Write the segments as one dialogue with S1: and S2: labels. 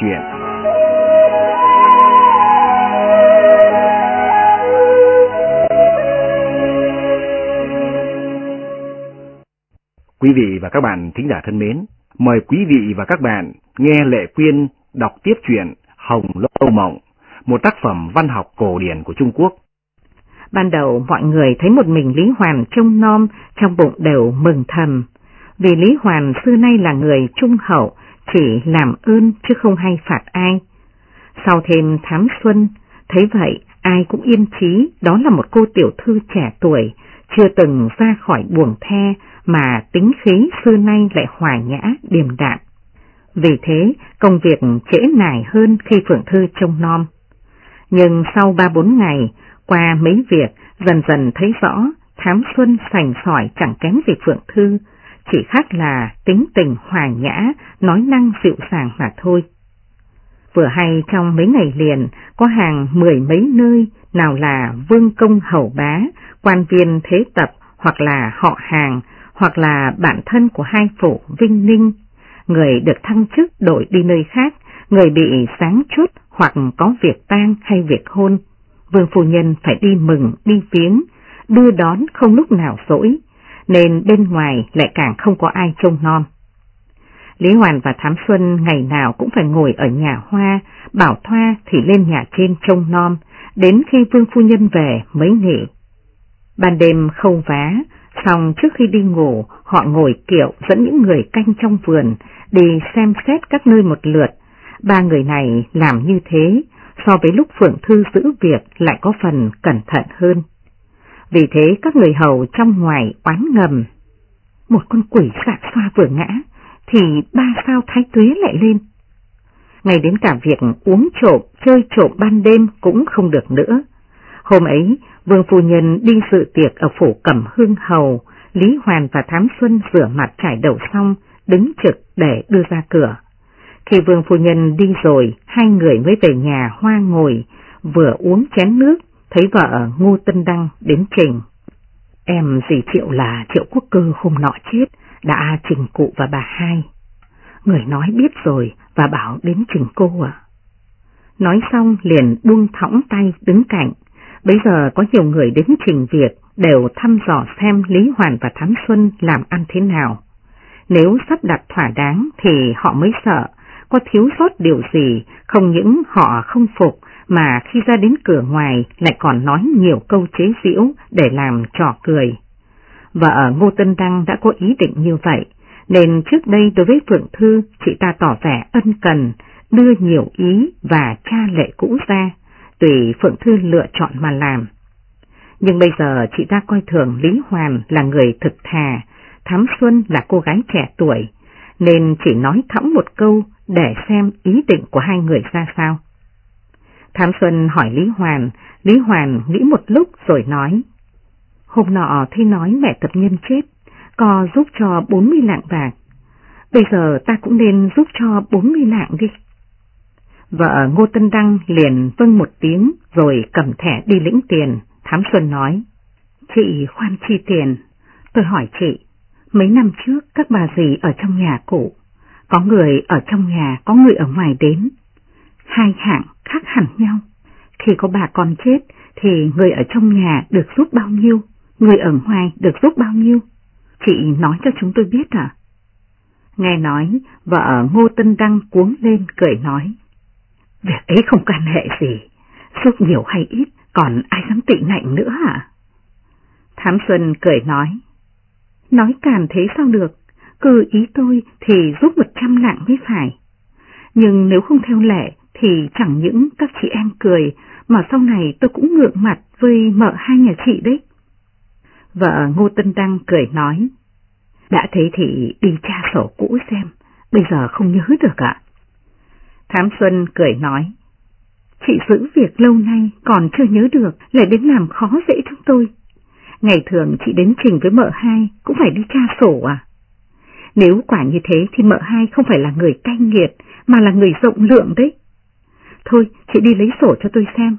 S1: chuyện. Quý vị và các bạn thính giả thân mến, mời quý vị và các bạn nghe Lệ Quyên đọc tiếp truyện Hồng Lâu Mộng, một tác phẩm văn học cổ điển của Trung Quốc.
S2: Ban đầu mọi người thấy một mình Lý Hoàn trông nom, trong bụng đều mừng thầm, vì Lý Hoàn xưa nay là người trung hậu, chỉ làm ơn chứ không hay phạt ai. Sau thêm thám xuân, thấy vậy ai cũng yên trí đó là một cô tiểu thư trẻ tuổi, chưa từng ra khỏi buồng the mà tính khí xưa nay lại hòa nhã, điềm đạm. Vì thế, công việc trễ nải hơn khi Phượng Thư trông nom. Nhưng sau ba bốn ngày, qua mấy việc, dần dần thấy rõ, thám xuân sành sỏi chẳng kém gì Phượng Thư, chỉ khác là tính tình hòa nhã, nói năng dịu dàng mà thôi. Vừa hay trong mấy ngày liền, có hàng mười mấy nơi, nào là vương công hầu bá, quan viên thế tập, hoặc là họ hàng, hoặc là bạn thân của hai phủ Vinh Ninh. Người được thăng chức đổi đi nơi khác, người bị sáng chút hoặc có việc tang hay việc hôn. Vương phu nhân phải đi mừng, đi viếng, đưa đón không lúc nào rỗi, nên bên ngoài lại càng không có ai trông non. Lý Hoàn và Thám Xuân ngày nào cũng phải ngồi ở nhà hoa, bảo thoa thì lên nhà trên trông non, đến khi Vương Phu Nhân về mới nghỉ. Ban đêm không vá, xong trước khi đi ngủ họ ngồi kiệu dẫn những người canh trong vườn đi xem xét các nơi một lượt. Ba người này làm như thế, so với lúc Phượng Thư giữ việc lại có phần cẩn thận hơn. Vì thế các người hầu trong ngoài oán ngầm. Một con quỷ sạc xoa vừa ngã, thì ba sao thái tuế lại lên. Ngay đến cả việc uống trộm, chơi trộm ban đêm cũng không được nữa. Hôm ấy, Vương Phu Nhân đi dự tiệc ở phủ Cẩm Hương Hầu, Lý Hoàn và Thám Xuân rửa mặt trải đầu xong, đứng trực để đưa ra cửa. Khi Vương Phu Nhân đi rồi, hai người mới về nhà hoa ngồi, vừa uống chén nước, thấy vợ Ngô Tân Đăng đến trình. Em dì Triệu là Triệu Quốc Cơ hôm nọ chết, đã trình cụ và bà hai. Người nói biết rồi và bảo đến trình cô à. Nói xong liền buông thõng tay đứng cạnh. Bây giờ có nhiều người đến trình việc đều thăm dò xem Lý Hoàn và Thám Xuân làm ăn thế nào. Nếu sắp đặt thỏa đáng thì họ mới sợ, có thiếu sót điều gì, không những họ không phục mà khi ra đến cửa ngoài lại còn nói nhiều câu chế giễu để làm trò cười. Vợ Ngô Tân Đăng đã có ý định như vậy, nên trước đây đối với Phượng Thư chị ta tỏ vẻ ân cần, đưa nhiều ý và cha lệ cũ ra, tùy Phượng Thư lựa chọn mà làm. Nhưng bây giờ chị ta coi thường Lý Hoàn là người thực thà, Thám Xuân là cô gái trẻ tuổi, nên chỉ nói thõng một câu để xem ý định của hai người ra sao. Thám Xuân hỏi Lý Hoàn, Lý Hoàn nghĩ một lúc rồi nói. Hôm nọ thấy nói mẹ tập nhân chết, có giúp cho 40 lạng bạc. Bây giờ ta cũng nên giúp cho 40 lạng đi. Vợ Ngô Tân Đăng liền vâng một tiếng rồi cầm thẻ đi lĩnh tiền. Thám Xuân nói, chị khoan chi tiền. Tôi hỏi chị, mấy năm trước các bà dì ở trong nhà cụ, có người ở trong nhà, có người ở ngoài đến. Hai hạng khác hẳn nhau. Khi có bà con chết thì người ở trong nhà được giúp bao nhiêu, người ở ngoài được giúp bao nhiêu. Chị nói cho chúng tôi biết à? Nghe nói, vợ Ngô Tân Đăng cuống lên cười nói. Việc ấy không can hệ gì, giúp nhiều hay ít, còn ai dám tị nạnh nữa à? Thám Xuân cười nói. Nói càn thế sao được, cứ ý tôi thì giúp một trăm lạng mới phải. Nhưng nếu không theo lệ thì chẳng những các chị em cười, mà sau này tôi cũng ngượng mặt với mợ hai nhà chị đấy. Vợ Ngô Tân Đăng cười nói, đã thế thì đi tra sổ cũ xem, bây giờ không nhớ được ạ. Thám Xuân cười nói, chị giữ việc lâu nay còn chưa nhớ được, lại đến làm khó dễ chúng tôi. Ngày thường chị đến trình với mợ hai cũng phải đi tra sổ à? Nếu quả như thế thì mợ hai không phải là người cay nghiệt mà là người rộng lượng đấy. Thôi, chị đi lấy sổ cho tôi xem.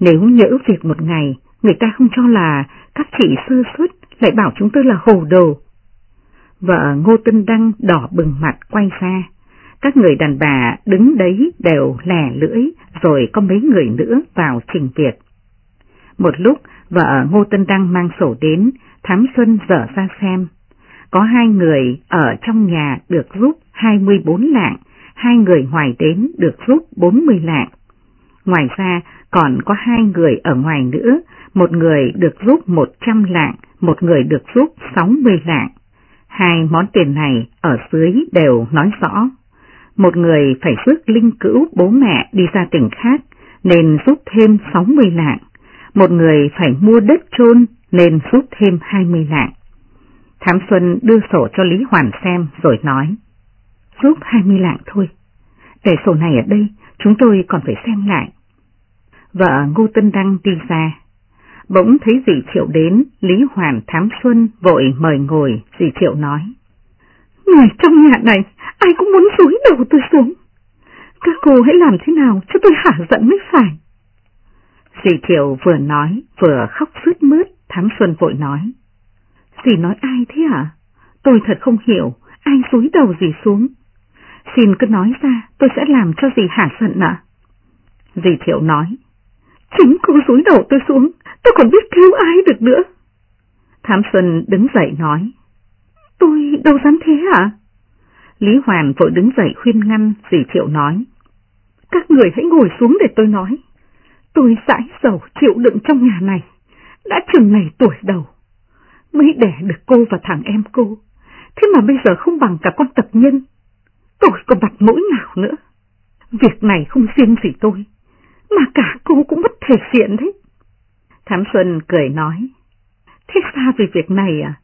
S2: Nếu nhỡ việc một ngày, người ta không cho là các chị sơ suất, lại bảo chúng tôi là hồ đồ. Vợ Ngô Tân Đăng đỏ bừng mặt quay ra. Các người đàn bà đứng đấy đều lè lưỡi, rồi có mấy người nữa vào trình việc. Một lúc, vợ Ngô Tân Đăng mang sổ đến, Thám Xuân dở ra xem. Có hai người ở trong nhà được giúp 24 lạng, hai người ngoài đến được rút 40 lạng. Ngoài ra còn có hai người ở ngoài nữa, một người được rút 100 lạng, một người được rút 60 lạng. Hai món tiền này ở dưới đều nói rõ. Một người phải rước linh cữu bố mẹ đi ra tỉnh khác nên rút thêm 60 lạng. Một người phải mua đất chôn nên rút thêm 20 lạng. Thám Xuân đưa sổ cho Lý Hoàn xem rồi nói rút 20 lạng thôi. Để sổ này ở đây, chúng tôi còn phải xem lại. Vợ Ngô Tân Đăng đi ra. Bỗng thấy dì Triệu đến, Lý Hoàn Thám Xuân vội mời ngồi, dì Triệu nói. Người trong nhà này, ai cũng muốn dối đầu tôi xuống. Các cô hãy làm thế nào cho tôi hả giận mới phải. Dì Triệu vừa nói, vừa khóc sướt mướt, Thám Xuân vội nói. Dì nói ai thế hả? Tôi thật không hiểu, ai dối đầu dì xuống. Xin cứ nói ra, tôi sẽ làm cho dì hả giận ạ. Dì Thiệu nói. Chính cô dối đầu tôi xuống, tôi còn biết cứu ai được nữa. Thám Xuân đứng dậy nói. Tôi đâu dám thế hả? Lý Hoàn vội đứng dậy khuyên ngăn, dì Thiệu nói. Các người hãy ngồi xuống để tôi nói. Tôi dãi dầu chịu đựng trong nhà này, đã chừng này tuổi đầu. Mới đẻ được cô và thằng em cô, thế mà bây giờ không bằng cả con tập nhân. Tôi có mặt mũi nào nữa. Việc này không riêng gì tôi, mà cả cô cũng mất thể diện đấy. Thám Xuân cười nói, thế ra về việc này à?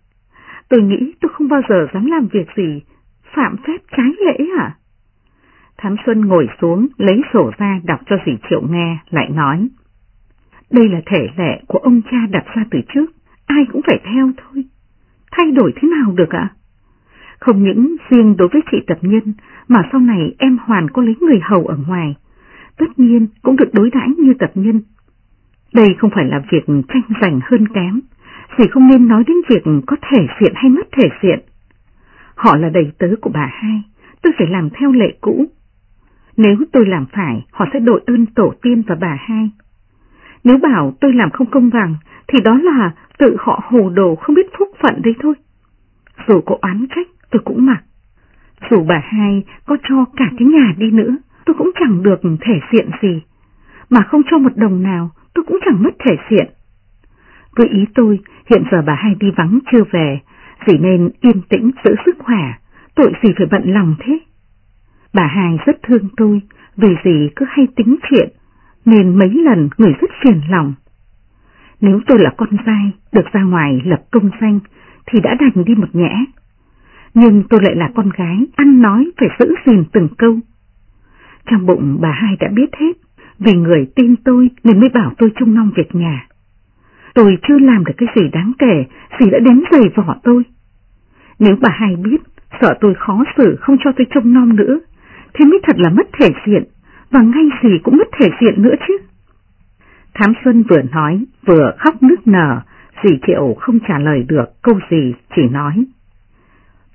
S2: Tôi nghĩ tôi không bao giờ dám làm việc gì phạm phép trái lễ à? Thám Xuân ngồi xuống, lấy sổ ra đọc cho dì Triệu nghe, lại nói. Đây là thể lệ của ông cha đặt ra từ trước, ai cũng phải theo thôi. Thay đổi thế nào được ạ? Không những riêng đối với chị tập nhân, mà sau này em Hoàn có lấy người hầu ở ngoài, tất nhiên cũng được đối đãi như tập nhân. Đây không phải là việc tranh giành hơn kém, chỉ không nên nói đến việc có thể diện hay mất thể diện. Họ là đầy tớ của bà hai, tôi phải làm theo lệ cũ. Nếu tôi làm phải, họ sẽ đội ơn tổ tiên và bà hai. Nếu bảo tôi làm không công bằng, thì đó là tự họ hồ đồ không biết phúc phận đấy thôi. Dù có oán trách, tôi cũng mặc. Dù bà hai có cho cả cái nhà đi nữa, tôi cũng chẳng được thể diện gì. Mà không cho một đồng nào, tôi cũng chẳng mất thể diện. Với ý tôi, hiện giờ bà hai đi vắng chưa về, chỉ nên yên tĩnh giữ sức khỏe, tội gì phải bận lòng thế. Bà hai rất thương tôi, vì gì cứ hay tính chuyện, nên mấy lần người rất phiền lòng. Nếu tôi là con trai, được ra ngoài lập công danh, thì đã đành đi một nhẽ. Nhưng tôi lại là con gái, ăn nói phải giữ gìn từng câu. Trong bụng bà hai đã biết hết, vì người tin tôi nên mới bảo tôi trông nom việc nhà. Tôi chưa làm được cái gì đáng kể, gì đã đến giày vỏ tôi. Nếu bà hai biết, sợ tôi khó xử không cho tôi trông nom nữa, thì mới thật là mất thể diện, và ngay gì cũng mất thể diện nữa chứ. Thám Xuân vừa nói, vừa khóc nước nở, dì Triệu không trả lời được câu gì, chỉ nói.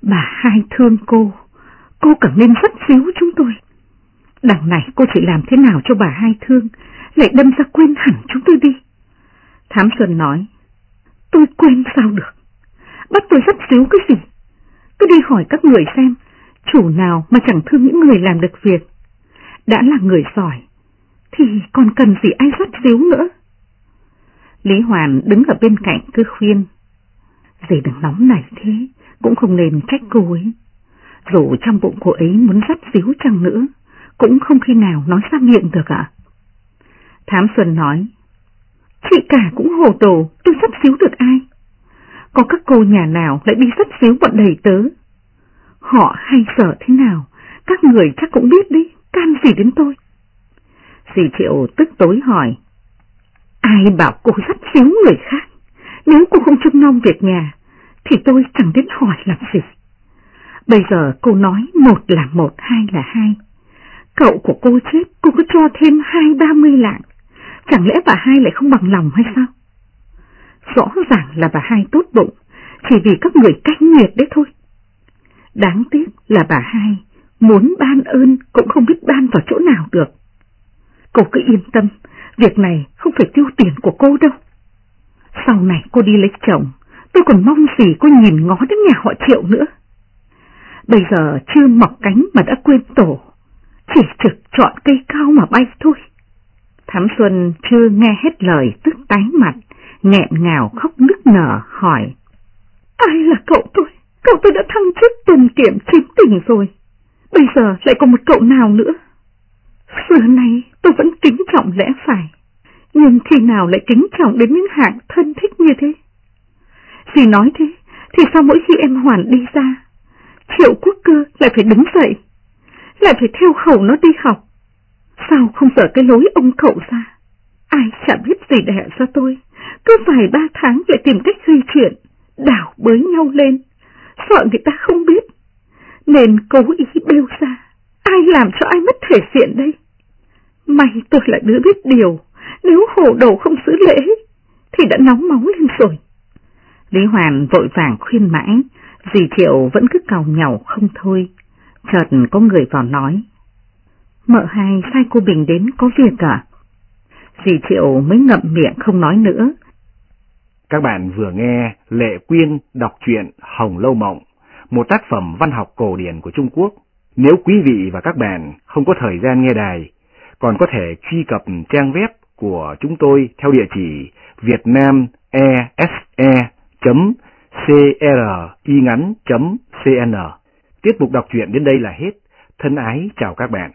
S2: Bà hai thương cô, cô cần nên rất xíu chúng tôi. Đằng này cô chỉ làm thế nào cho bà hai thương, lại đâm ra quên hẳn chúng tôi đi. Thám Xuân nói, tôi quên sao được, bắt tôi rất xíu cái gì. Tôi đi hỏi các người xem, chủ nào mà chẳng thương những người làm được việc. Đã là người giỏi, thì còn cần gì ai rất xíu nữa. Lý Hoàn đứng ở bên cạnh cứ khuyên, dì đừng nóng này thế, cũng không nên trách cô ấy. Dù trong bụng cô ấy muốn dắt xíu chăng nữa, cũng không khi nào nói ra miệng được ạ. Thám Xuân nói, chị cả cũng hồ đồ, tôi sắp xíu được ai. Có các cô nhà nào lại đi sắp xíu bọn đầy tớ. Họ hay sợ thế nào, các người chắc cũng biết đi, can gì đến tôi. Dì Triệu tức tối hỏi, ai bảo cô sắp xíu người khác, nếu cô không trông nom việc nhà, thì tôi chẳng đến hỏi làm gì. Bây giờ cô nói một là một, hai là hai. Cậu của cô chết, cô cứ cho thêm hai ba mươi lạng. Chẳng lẽ bà hai lại không bằng lòng hay sao? Rõ ràng là bà hai tốt bụng, chỉ vì các người canh nghiệt đấy thôi. Đáng tiếc là bà hai muốn ban ơn cũng không biết ban vào chỗ nào được. Cô cứ yên tâm, việc này không phải tiêu tiền của cô đâu. Sau này cô đi lấy chồng, tôi còn mong gì cô nhìn ngó đến nhà họ triệu nữa. Bây giờ chưa mọc cánh mà đã quên tổ, chỉ trực chọn cây cao mà bay thôi. Thám Xuân chưa nghe hết lời tức tái mặt, nghẹn ngào khóc nức nở hỏi. Ai là cậu tôi? Cậu tôi đã thăng chức tuần kiểm chính tỉnh rồi. Bây giờ lại còn một cậu nào nữa? Xưa nay tôi vẫn kính trọng lẽ phải. Nhưng khi nào lại kính trọng đến những hạng thân thích như thế? Dì nói thế, thì sao mỗi khi em Hoàn đi ra, Triệu Quốc Cơ lại phải đứng dậy, lại phải theo khẩu nó đi học? Sao không sợ cái lối ông cậu ra? Ai chả biết gì đẻ ra tôi, cứ vài ba tháng lại tìm cách gây chuyện, đảo bới nhau lên, sợ người ta không biết, nên cố ý bêu ra. Ai làm cho ai mất thể diện đây? May tôi là đứa biết điều, nếu hồ đầu không giữ lễ, thì đã nóng máu lên rồi. Lý Hoàn vội vàng khuyên mãi, dì Triệu vẫn cứ cào nhàu không thôi. Chợt có người vào nói. Mợ hai sai cô Bình đến có việc à? Dì Triệu mới ngậm miệng không nói nữa.
S1: Các bạn vừa nghe Lệ Quyên đọc truyện Hồng Lâu Mộng, một tác phẩm văn học cổ điển của Trung Quốc. Nếu quý vị và các bạn không có thời gian nghe đài, còn có thể truy cập trang web của chúng tôi theo địa chỉ Cri ngắn. Cn. Tiết mục đọc truyện đến đây là hết. Thân ái chào các bạn.